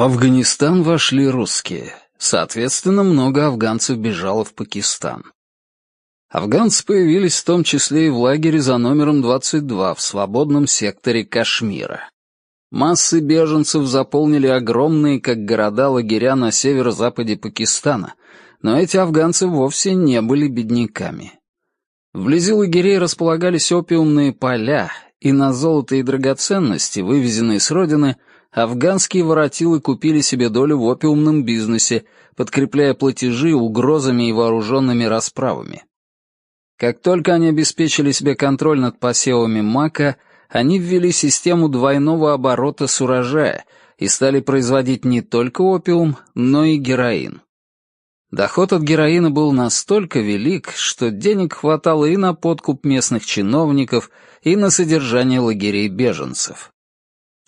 В Афганистан вошли русские. Соответственно, много афганцев бежало в Пакистан. Афганцы появились в том числе и в лагере за номером 22 в свободном секторе Кашмира. Массы беженцев заполнили огромные, как города, лагеря на северо-западе Пакистана, но эти афганцы вовсе не были бедняками. Вблизи лагерей располагались опиумные поля, и на золото и драгоценности, вывезенные с родины, афганские воротилы купили себе долю в опиумном бизнесе, подкрепляя платежи угрозами и вооруженными расправами. Как только они обеспечили себе контроль над посевами мака, они ввели систему двойного оборота с урожая и стали производить не только опиум, но и героин. Доход от героина был настолько велик, что денег хватало и на подкуп местных чиновников, и на содержание лагерей беженцев.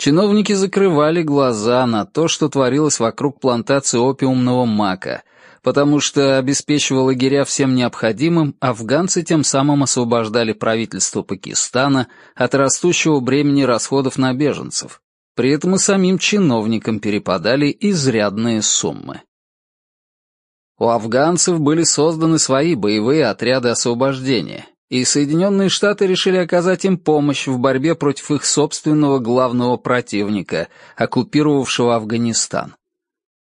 Чиновники закрывали глаза на то, что творилось вокруг плантации опиумного мака, потому что обеспечивая лагеря всем необходимым, афганцы тем самым освобождали правительство Пакистана от растущего бремени расходов на беженцев. При этом и самим чиновникам перепадали изрядные суммы. У афганцев были созданы свои боевые отряды освобождения, и Соединенные Штаты решили оказать им помощь в борьбе против их собственного главного противника, оккупировавшего Афганистан.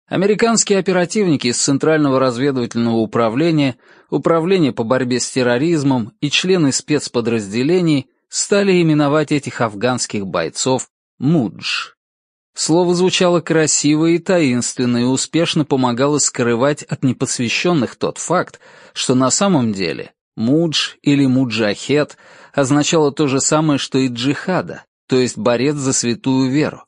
Американские оперативники из Центрального разведывательного управления, Управления по борьбе с терроризмом и члены спецподразделений стали именовать этих афганских бойцов «мудж». Слово звучало красиво и таинственно и успешно помогало скрывать от непосвященных тот факт, что на самом деле мудж или муджахед означало то же самое, что и джихада, то есть борец за святую веру.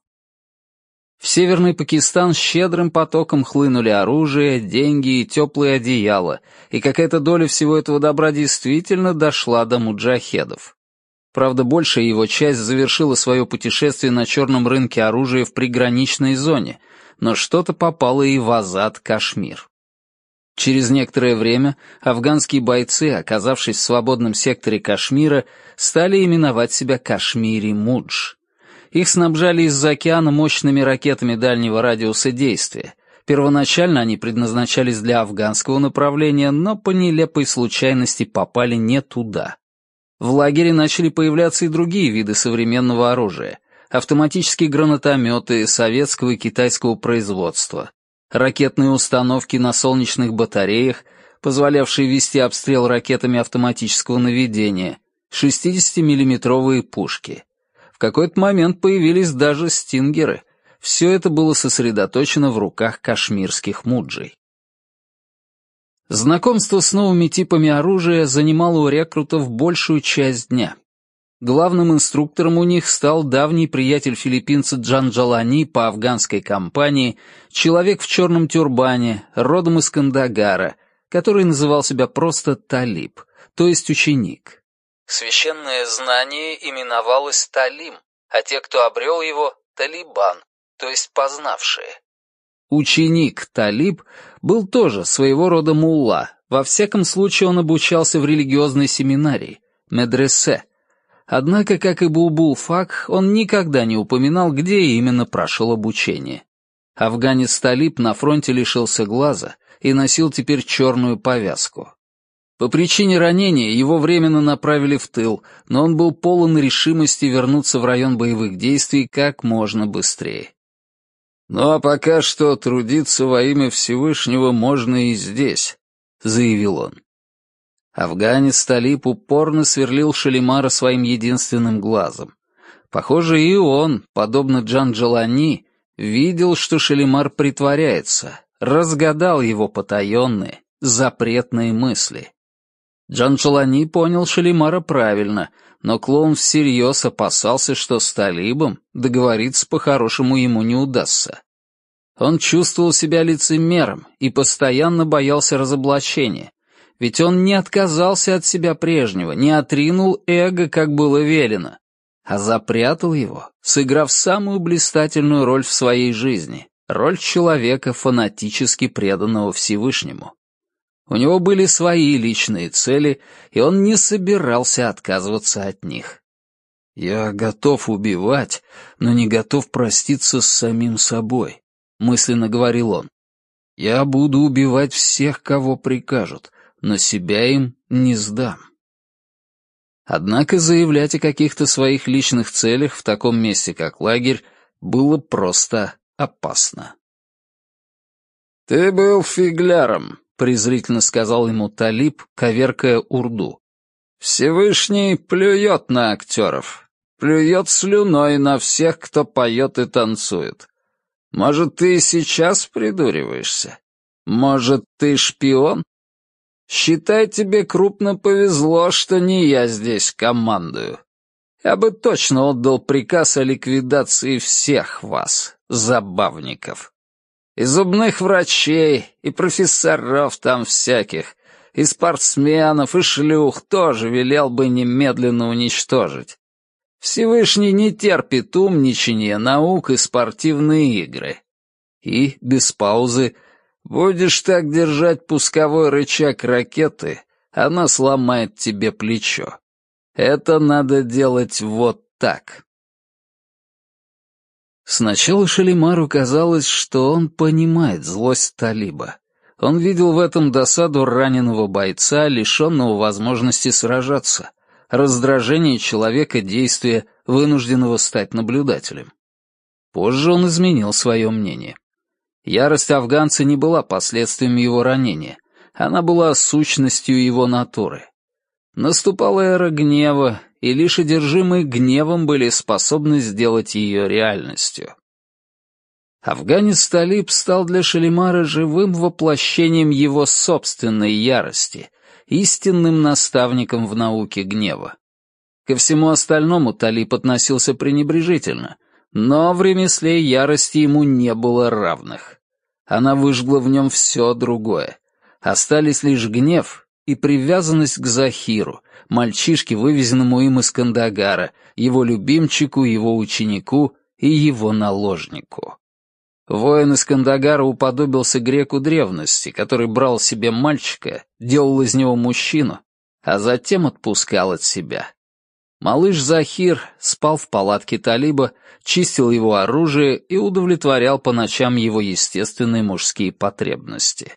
В Северный Пакистан щедрым потоком хлынули оружие, деньги и теплые одеяла, и какая-то доля всего этого добра действительно дошла до муджахедов. Правда, большая его часть завершила свое путешествие на черном рынке оружия в приграничной зоне, но что-то попало и в Азад, Кашмир. Через некоторое время афганские бойцы, оказавшись в свободном секторе Кашмира, стали именовать себя Кашмири-Мудж. Их снабжали из-за океана мощными ракетами дальнего радиуса действия. Первоначально они предназначались для афганского направления, но по нелепой случайности попали не туда. В лагере начали появляться и другие виды современного оружия. Автоматические гранатометы советского и китайского производства, ракетные установки на солнечных батареях, позволявшие вести обстрел ракетами автоматического наведения, 60-миллиметровые пушки. В какой-то момент появились даже стингеры. Все это было сосредоточено в руках кашмирских муджей. Знакомство с новыми типами оружия занимало у рекрутов большую часть дня. Главным инструктором у них стал давний приятель филиппинца Джан Джалани по афганской компании, человек в черном тюрбане, родом из Кандагара, который называл себя просто Талиб, то есть ученик. Священное знание именовалось Талим, а те, кто обрел его, — Талибан, то есть познавшие. Ученик Талиб был тоже своего рода мулла, во всяком случае он обучался в религиозной семинарии, медресе. Однако, как и Булбул-Фак, он никогда не упоминал, где именно прошел обучение. Афганец Талиб на фронте лишился глаза и носил теперь черную повязку. По причине ранения его временно направили в тыл, но он был полон решимости вернуться в район боевых действий как можно быстрее. «Ну а пока что трудиться во имя Всевышнего можно и здесь», — заявил он. Афганец Талип упорно сверлил Шалимара своим единственным глазом. Похоже, и он, подобно Джан Джалани, видел, что Шалимар притворяется, разгадал его потаенные, запретные мысли. Джан Джалани понял Шалимара правильно, но клоун всерьез опасался, что с Талибом договориться по-хорошему ему не удастся. Он чувствовал себя лицемером и постоянно боялся разоблачения, ведь он не отказался от себя прежнего, не отринул эго, как было велено, а запрятал его, сыграв самую блистательную роль в своей жизни — роль человека, фанатически преданного Всевышнему. У него были свои личные цели, и он не собирался отказываться от них. «Я готов убивать, но не готов проститься с самим собой», — мысленно говорил он. «Я буду убивать всех, кого прикажут, но себя им не сдам». Однако заявлять о каких-то своих личных целях в таком месте, как лагерь, было просто опасно. «Ты был фигляром», — презрительно сказал ему Талиб, коверкая урду. «Всевышний плюет на актеров, плюет слюной на всех, кто поет и танцует. Может, ты сейчас придуриваешься? Может, ты шпион? Считай, тебе крупно повезло, что не я здесь командую. Я бы точно отдал приказ о ликвидации всех вас, забавников. И зубных врачей, и профессоров там всяких, и спортсменов, и шлюх тоже велел бы немедленно уничтожить. Всевышний не терпит умничания, наук и спортивные игры. И, без паузы, будешь так держать пусковой рычаг ракеты, она сломает тебе плечо. Это надо делать вот так. Сначала Шалимару казалось, что он понимает злость Талиба. Он видел в этом досаду раненого бойца, лишенного возможности сражаться раздражение человека действия, вынужденного стать наблюдателем. Позже он изменил свое мнение. Ярость афганца не была последствием его ранения, она была сущностью его натуры. Наступала эра гнева, и лишь одержимые гневом были способны сделать ее реальностью. Афганец Талиб стал для Шалимара живым воплощением его собственной ярости, истинным наставником в науке гнева. Ко всему остальному Талип относился пренебрежительно, но в ремесле ярости ему не было равных. Она выжгла в нем все другое. Остались лишь гнев и привязанность к Захиру, мальчишке, вывезенному им из Кандагара, его любимчику, его ученику и его наложнику. Воин из Кандагара уподобился греку древности, который брал себе мальчика, делал из него мужчину, а затем отпускал от себя. Малыш Захир спал в палатке Талиба, чистил его оружие и удовлетворял по ночам его естественные мужские потребности.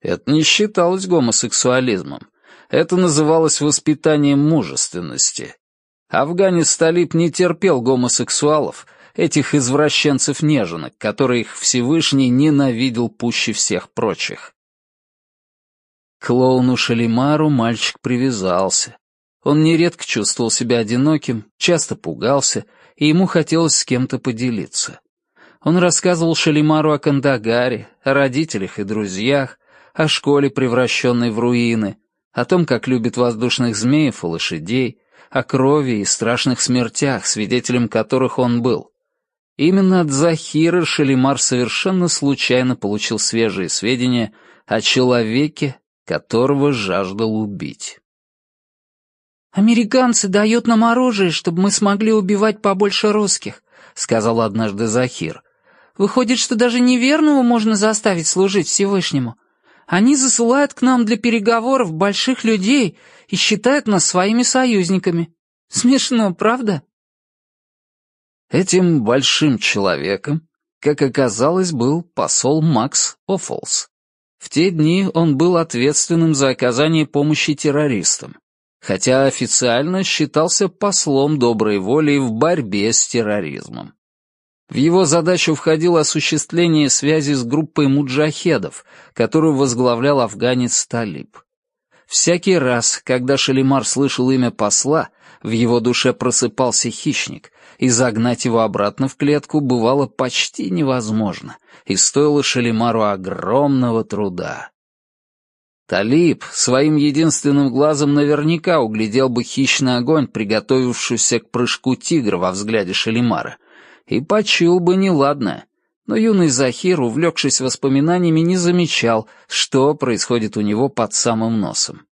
Это не считалось гомосексуализмом. Это называлось воспитанием мужественности. Афганец Талиб не терпел гомосексуалов — этих извращенцев-неженок, которых Всевышний ненавидел пуще всех прочих. К клоуну Шалимару мальчик привязался. Он нередко чувствовал себя одиноким, часто пугался, и ему хотелось с кем-то поделиться. Он рассказывал Шалимару о Кандагаре, о родителях и друзьях, о школе, превращенной в руины, о том, как любит воздушных змеев и лошадей, о крови и страшных смертях, свидетелем которых он был. Именно от Захира Шалимар совершенно случайно получил свежие сведения о человеке, которого жаждал убить. «Американцы дают нам оружие, чтобы мы смогли убивать побольше русских», — сказал однажды Захир. «Выходит, что даже неверного можно заставить служить Всевышнему. Они засылают к нам для переговоров больших людей и считают нас своими союзниками. Смешно, правда?» Этим большим человеком, как оказалось, был посол Макс Оффолс. В те дни он был ответственным за оказание помощи террористам, хотя официально считался послом доброй воли в борьбе с терроризмом. В его задачу входило осуществление связи с группой муджахедов, которую возглавлял афганец Талиб. Всякий раз, когда Шалимар слышал имя посла, в его душе просыпался хищник, и загнать его обратно в клетку бывало почти невозможно, и стоило Шалимару огромного труда. Талиб своим единственным глазом наверняка углядел бы хищный огонь, приготовившийся к прыжку тигра во взгляде Шалимара, и почуял бы неладное. Но юный Захир, увлекшись воспоминаниями, не замечал, что происходит у него под самым носом.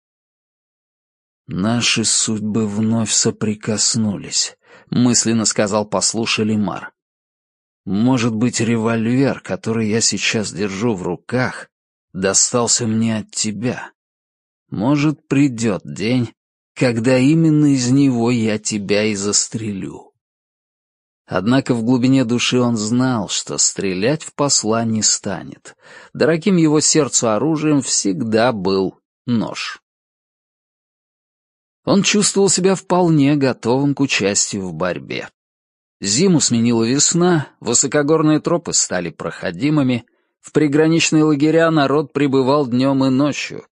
Наши судьбы вновь соприкоснулись. — мысленно сказал послу Шалимар. «Может быть, револьвер, который я сейчас держу в руках, достался мне от тебя. Может, придет день, когда именно из него я тебя и застрелю». Однако в глубине души он знал, что стрелять в посла не станет. Дорогим его сердцу оружием всегда был нож. Он чувствовал себя вполне готовым к участию в борьбе. Зиму сменила весна, высокогорные тропы стали проходимыми, в приграничные лагеря народ прибывал днем и ночью.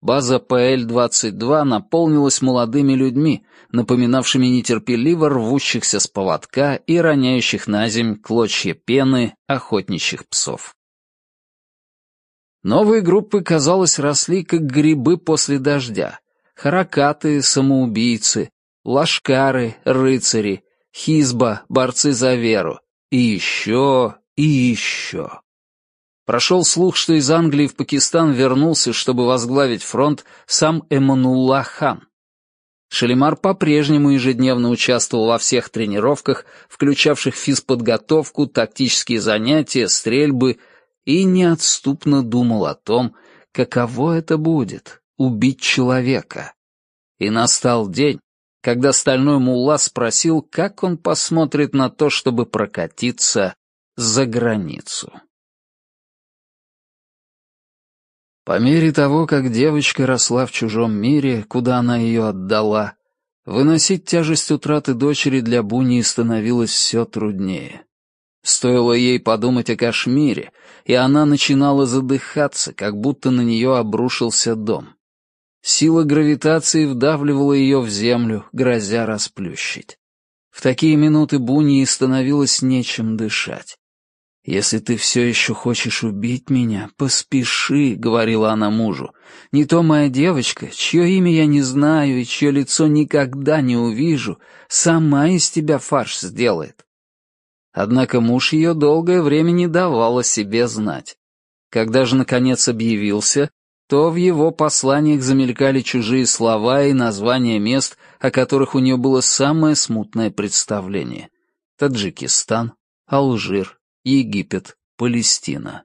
База ПЛ-22 наполнилась молодыми людьми, напоминавшими нетерпеливо рвущихся с поводка и роняющих на земь клочья пены охотничьих псов. Новые группы, казалось, росли как грибы после дождя. Харакаты, самоубийцы, лашкары, рыцари, хизба, борцы за веру. И еще, и еще. Прошел слух, что из Англии в Пакистан вернулся, чтобы возглавить фронт сам Эмманулла хан. Шалимар по-прежнему ежедневно участвовал во всех тренировках, включавших физподготовку, тактические занятия, стрельбы, и неотступно думал о том, каково это будет — убить человека. И настал день, когда стальной мулла спросил, как он посмотрит на то, чтобы прокатиться за границу. По мере того, как девочка росла в чужом мире, куда она ее отдала, выносить тяжесть утраты дочери для Буни становилось все труднее. Стоило ей подумать о Кашмире, и она начинала задыхаться, как будто на нее обрушился дом. Сила гравитации вдавливала ее в землю, грозя расплющить. В такие минуты Буни становилось нечем дышать. «Если ты все еще хочешь убить меня, поспеши», — говорила она мужу. «Не то моя девочка, чье имя я не знаю и чье лицо никогда не увижу, сама из тебя фарш сделает». Однако муж ее долгое время не давал о себе знать. Когда же, наконец, объявился, то в его посланиях замелькали чужие слова и названия мест, о которых у нее было самое смутное представление. Таджикистан, Алжир, Египет, Палестина.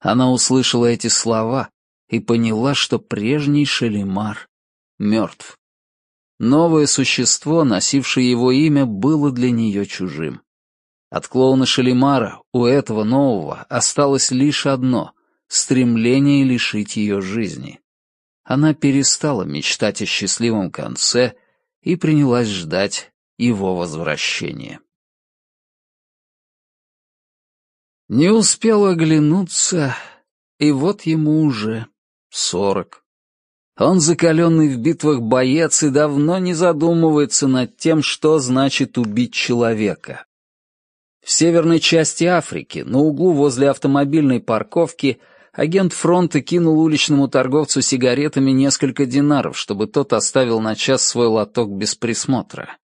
Она услышала эти слова и поняла, что прежний Шалимар мертв. Новое существо, носившее его имя, было для нее чужим. От клоуна Шалимара у этого нового осталось лишь одно — стремление лишить ее жизни. Она перестала мечтать о счастливом конце и принялась ждать его возвращения. Не успел оглянуться, и вот ему уже сорок. Он закаленный в битвах боец и давно не задумывается над тем, что значит убить человека. В северной части Африки, на углу возле автомобильной парковки, агент фронта кинул уличному торговцу сигаретами несколько динаров, чтобы тот оставил на час свой лоток без присмотра.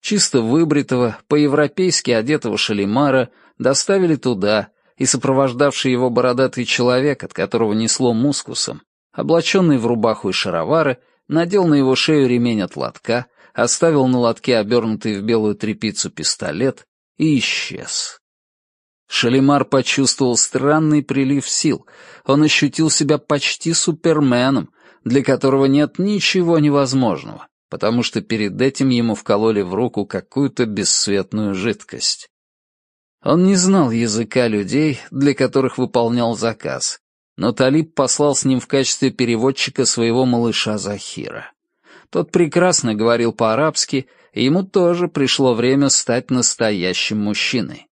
Чисто выбритого, по-европейски одетого шалимара — доставили туда, и сопровождавший его бородатый человек, от которого несло мускусом, облаченный в рубаху и шаровары, надел на его шею ремень от лотка, оставил на лотке обернутый в белую тряпицу пистолет и исчез. Шалимар почувствовал странный прилив сил. Он ощутил себя почти суперменом, для которого нет ничего невозможного, потому что перед этим ему вкололи в руку какую-то бесцветную жидкость. Он не знал языка людей, для которых выполнял заказ, но Талиб послал с ним в качестве переводчика своего малыша Захира. Тот прекрасно говорил по-арабски, и ему тоже пришло время стать настоящим мужчиной.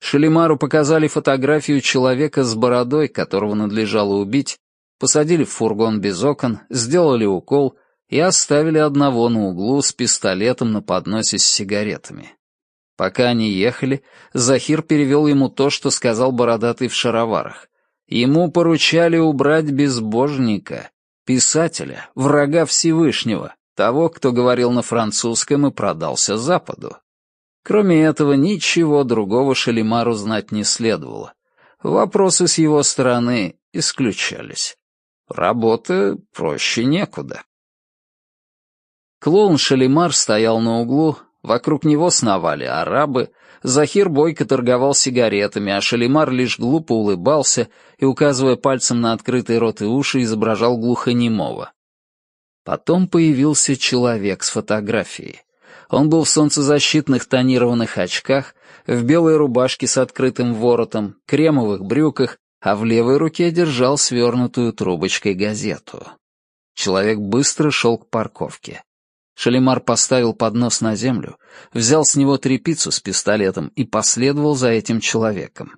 Шалимару показали фотографию человека с бородой, которого надлежало убить, посадили в фургон без окон, сделали укол и оставили одного на углу с пистолетом на подносе с сигаретами. Пока они ехали, Захир перевел ему то, что сказал бородатый в шароварах. Ему поручали убрать безбожника, писателя, врага Всевышнего, того, кто говорил на французском и продался Западу. Кроме этого, ничего другого Шалимару знать не следовало. Вопросы с его стороны исключались. Работа проще некуда. Клоун Шалимар стоял на углу, Вокруг него сновали арабы, Захир бойко торговал сигаретами, а Шалимар лишь глупо улыбался и, указывая пальцем на открытый рот и уши, изображал глухонемого. Потом появился человек с фотографией. Он был в солнцезащитных тонированных очках, в белой рубашке с открытым воротом, кремовых брюках, а в левой руке держал свернутую трубочкой газету. Человек быстро шел к парковке. Шалимар поставил поднос на землю, взял с него трепицу с пистолетом и последовал за этим человеком.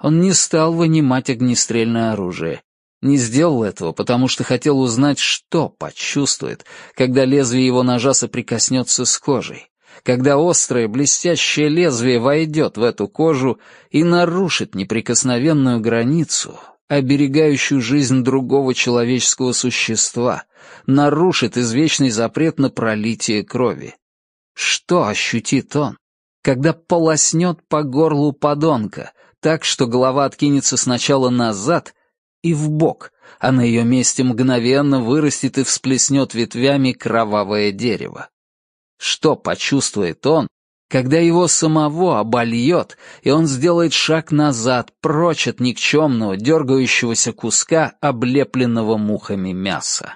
Он не стал вынимать огнестрельное оружие. Не сделал этого, потому что хотел узнать, что почувствует, когда лезвие его ножа соприкоснется с кожей, когда острое блестящее лезвие войдет в эту кожу и нарушит неприкосновенную границу, оберегающую жизнь другого человеческого существа, нарушит извечный запрет на пролитие крови. Что ощутит он, когда полоснет по горлу подонка, так что голова откинется сначала назад и в бок, а на ее месте мгновенно вырастет и всплеснет ветвями кровавое дерево? Что почувствует он, когда его самого обольет, и он сделает шаг назад, прочь от никчемного, дергающегося куска, облепленного мухами мяса.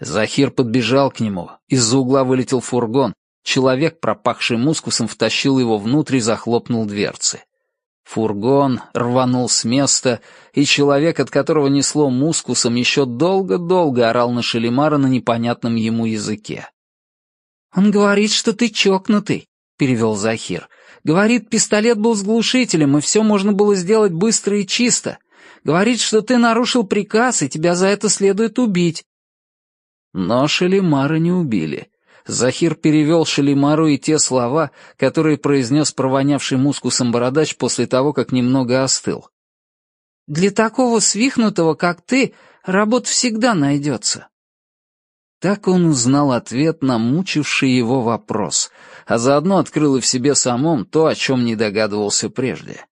Захир подбежал к нему, из-за угла вылетел фургон, человек, пропахший мускусом, втащил его внутрь и захлопнул дверцы. Фургон рванул с места, и человек, от которого несло мускусом, еще долго-долго орал на Шелемара на непонятном ему языке. «Он говорит, что ты чокнутый», — перевел Захир. «Говорит, пистолет был с глушителем, и все можно было сделать быстро и чисто. Говорит, что ты нарушил приказ, и тебя за это следует убить». Но Шалимара не убили. Захир перевел Шалимару и те слова, которые произнес провонявший мускусом бородач после того, как немного остыл. «Для такого свихнутого, как ты, работа всегда найдется. Так он узнал ответ на мучивший его вопрос, а заодно открыл и в себе самом то, о чем не догадывался прежде.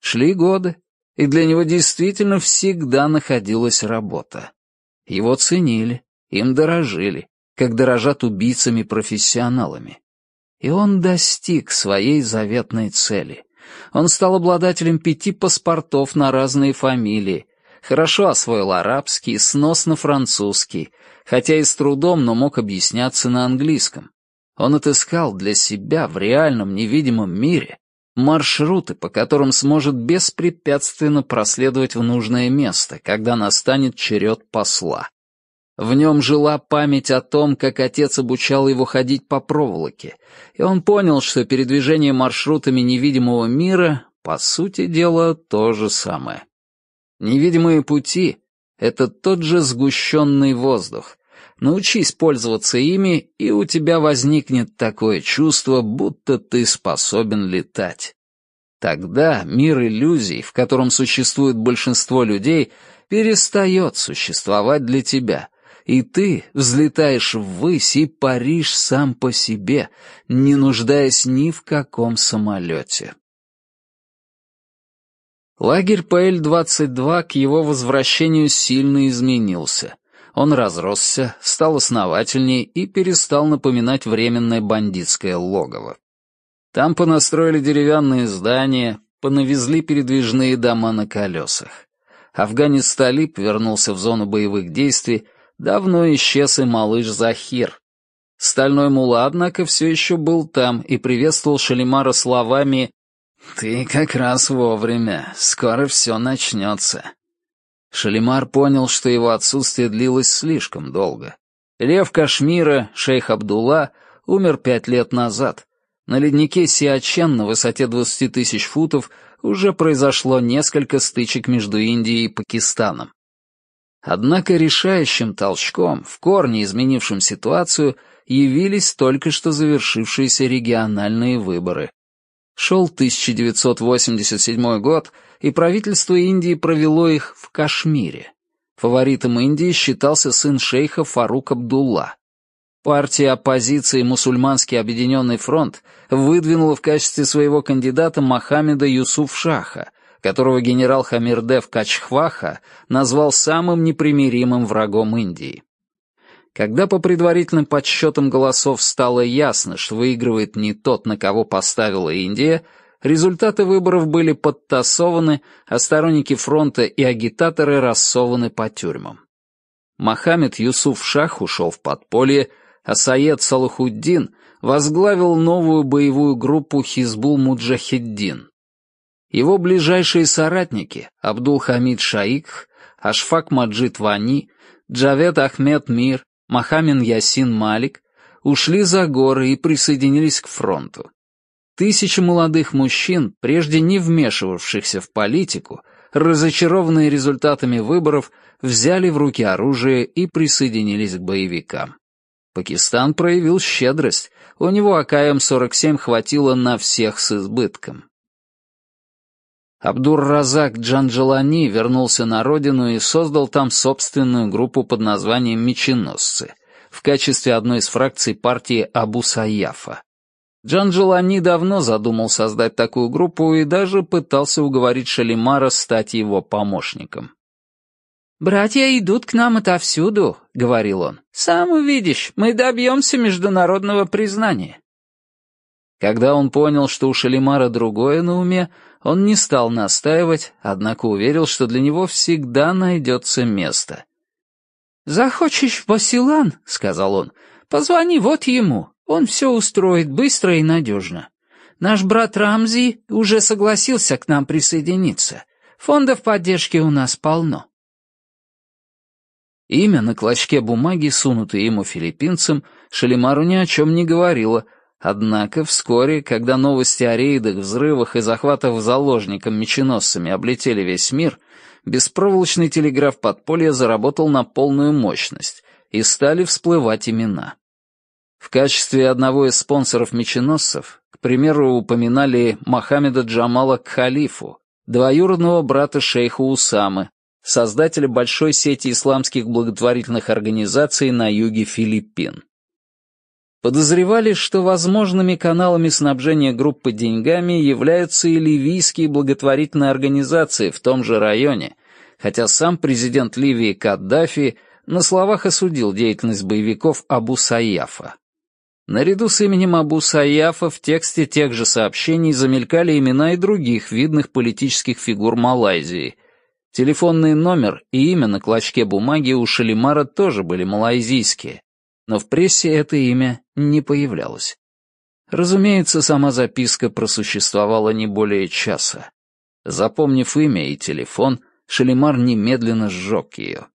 Шли годы, и для него действительно всегда находилась работа. Его ценили, им дорожили, как дорожат убийцами-профессионалами. И он достиг своей заветной цели. Он стал обладателем пяти паспортов на разные фамилии, хорошо освоил арабский, сносно французский, хотя и с трудом, но мог объясняться на английском. Он отыскал для себя в реальном невидимом мире маршруты, по которым сможет беспрепятственно проследовать в нужное место, когда настанет черед посла. В нем жила память о том, как отец обучал его ходить по проволоке, и он понял, что передвижение маршрутами невидимого мира, по сути дела, то же самое. Невидимые пути — это тот же сгущенный воздух. Научись пользоваться ими, и у тебя возникнет такое чувство, будто ты способен летать. Тогда мир иллюзий, в котором существует большинство людей, перестает существовать для тебя, и ты взлетаешь ввысь и паришь сам по себе, не нуждаясь ни в каком самолете. Лагерь ПЛ-22 к его возвращению сильно изменился. Он разросся, стал основательней и перестал напоминать временное бандитское логово. Там понастроили деревянные здания, понавезли передвижные дома на колесах. Афганец Талиб вернулся в зону боевых действий, давно исчез и малыш Захир. Стальной мула, однако, все еще был там и приветствовал Шалимара словами «Ты как раз вовремя. Скоро все начнется». Шалимар понял, что его отсутствие длилось слишком долго. Лев Кашмира, шейх Абдулла, умер пять лет назад. На леднике Сиачен на высоте 20 тысяч футов уже произошло несколько стычек между Индией и Пакистаном. Однако решающим толчком, в корне изменившим ситуацию, явились только что завершившиеся региональные выборы, Шел 1987 год, и правительство Индии провело их в Кашмире. Фаворитом Индии считался сын шейха Фарук Абдулла. Партия оппозиции «Мусульманский объединенный фронт» выдвинула в качестве своего кандидата Мохаммеда Юсуф-Шаха, которого генерал Хамирдев Качхваха назвал самым непримиримым врагом Индии. Когда по предварительным подсчетам голосов стало ясно, что выигрывает не тот, на кого поставила Индия, результаты выборов были подтасованы, а сторонники фронта и агитаторы рассованы по тюрьмам. Мохаммед Юсуф Шах ушел в подполье, а Саед Салахуддин возглавил новую боевую группу Хизбул Муджахиддин. Его ближайшие соратники Абдул-Хамид Шаик, Ашфак Маджид Вани, Джавед Ахмед Мир, Махамин Ясин Малик ушли за горы и присоединились к фронту. Тысячи молодых мужчин, прежде не вмешивавшихся в политику, разочарованные результатами выборов, взяли в руки оружие и присоединились к боевикам. Пакистан проявил щедрость, у него АКМ-47 хватило на всех с избытком. Абдур-Разак Джанджалани вернулся на родину и создал там собственную группу под названием «Меченосцы» в качестве одной из фракций партии Абу Саяфа. Джанджалани давно задумал создать такую группу и даже пытался уговорить Шалимара стать его помощником. «Братья идут к нам отовсюду», — говорил он. «Сам увидишь, мы добьемся международного признания». Когда он понял, что у Шалимара другое на уме, он не стал настаивать, однако уверил, что для него всегда найдется место. «Захочешь Басилан?» — сказал он. «Позвони вот ему. Он все устроит быстро и надежно. Наш брат Рамзи уже согласился к нам присоединиться. Фондов поддержки у нас полно». Имя на клочке бумаги, сунутое ему филиппинцам, Шалимару ни о чем не говорило, однако вскоре, когда новости о рейдах, взрывах и захватах заложником меченосцами облетели весь мир, беспроволочный телеграф подполья заработал на полную мощность, и стали всплывать имена. В качестве одного из спонсоров меченосцев, к примеру, упоминали Мохаммеда Джамала Кхалифу, двоюродного брата шейха Усамы, создателя большой сети исламских благотворительных организаций на юге Филиппин. Подозревали, что возможными каналами снабжения группы деньгами являются и ливийские благотворительные организации в том же районе, хотя сам президент Ливии Каддафи на словах осудил деятельность боевиков Абу Саяфа. Наряду с именем Абу Саяфа в тексте тех же сообщений замелькали имена и других видных политических фигур Малайзии. Телефонный номер и имя на клочке бумаги у Шалимара тоже были малайзийские, но в прессе это имя не появлялось. Разумеется, сама записка просуществовала не более часа. Запомнив имя и телефон, Шалимар немедленно сжег ее.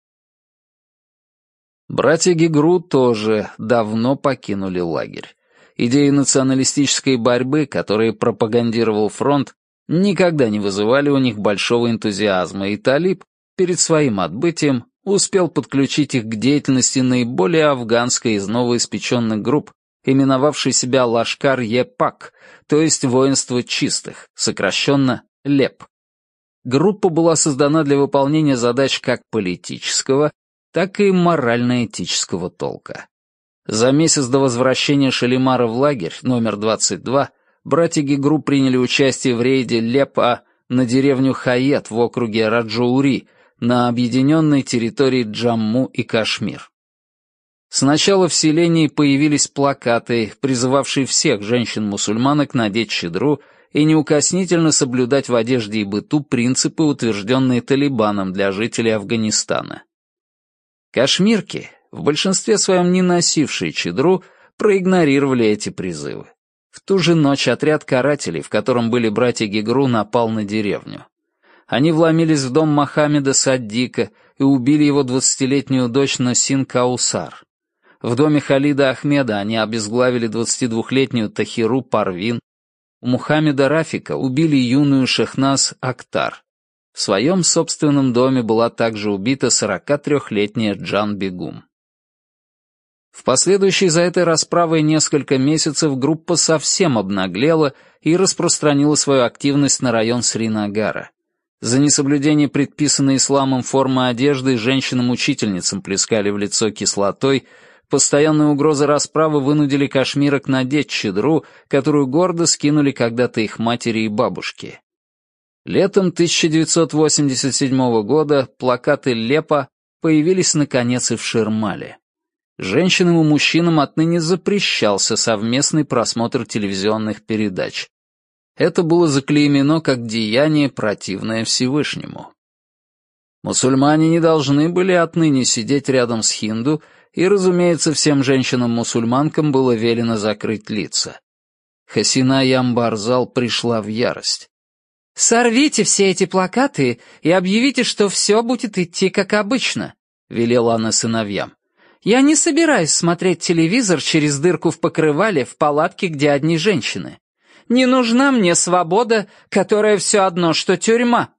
Братья Гигру тоже давно покинули лагерь. Идеи националистической борьбы, которые пропагандировал фронт, никогда не вызывали у них большого энтузиазма, и Талиб перед своим отбытием успел подключить их к деятельности наиболее афганской из новоиспеченных групп, именовавшей себя Лашкар-Е-Пак, то есть воинство чистых, сокращенно ЛЕП. Группа была создана для выполнения задач как политического, так и морально-этического толка. За месяц до возвращения Шалимара в лагерь номер 22 братья Гигру приняли участие в рейде Лепа на деревню Хаят в округе Раджоури на объединенной территории Джамму и Кашмир. Сначала в селении появились плакаты, призывавшие всех женщин-мусульманок надеть щедру и неукоснительно соблюдать в одежде и быту принципы, утвержденные Талибаном для жителей Афганистана. Кашмирки, в большинстве своем не носившие чедру, проигнорировали эти призывы. В ту же ночь отряд карателей, в котором были братья Гигру, напал на деревню. Они вломились в дом Мохаммеда Саддика и убили его двадцатилетнюю дочь Насин Каусар. В доме Халида Ахмеда они обезглавили двадцатидвухлетнюю Тахиру Парвин. У Мухаммеда Рафика убили юную Шехназ Актар. В своем собственном доме была также убита 43-летняя Джан Бегум. В последующие за этой расправой несколько месяцев группа совсем обнаглела и распространила свою активность на район Сринагара. За несоблюдение предписанной исламом формы одежды женщинам-учительницам плескали в лицо кислотой, постоянные угрозы расправы вынудили кашмирок надеть чедру, которую гордо скинули когда-то их матери и бабушки. Летом 1987 года плакаты Лепа появились наконец и в Шермале. Женщинам и мужчинам отныне запрещался совместный просмотр телевизионных передач. Это было заклеймено как деяние, противное Всевышнему. Мусульмане не должны были отныне сидеть рядом с хинду и, разумеется, всем женщинам-мусульманкам было велено закрыть лица. Хасина Ямбарзал пришла в ярость. «Сорвите все эти плакаты и объявите, что все будет идти как обычно», — велела она сыновьям. «Я не собираюсь смотреть телевизор через дырку в покрывале в палатке, где одни женщины. Не нужна мне свобода, которая все одно, что тюрьма».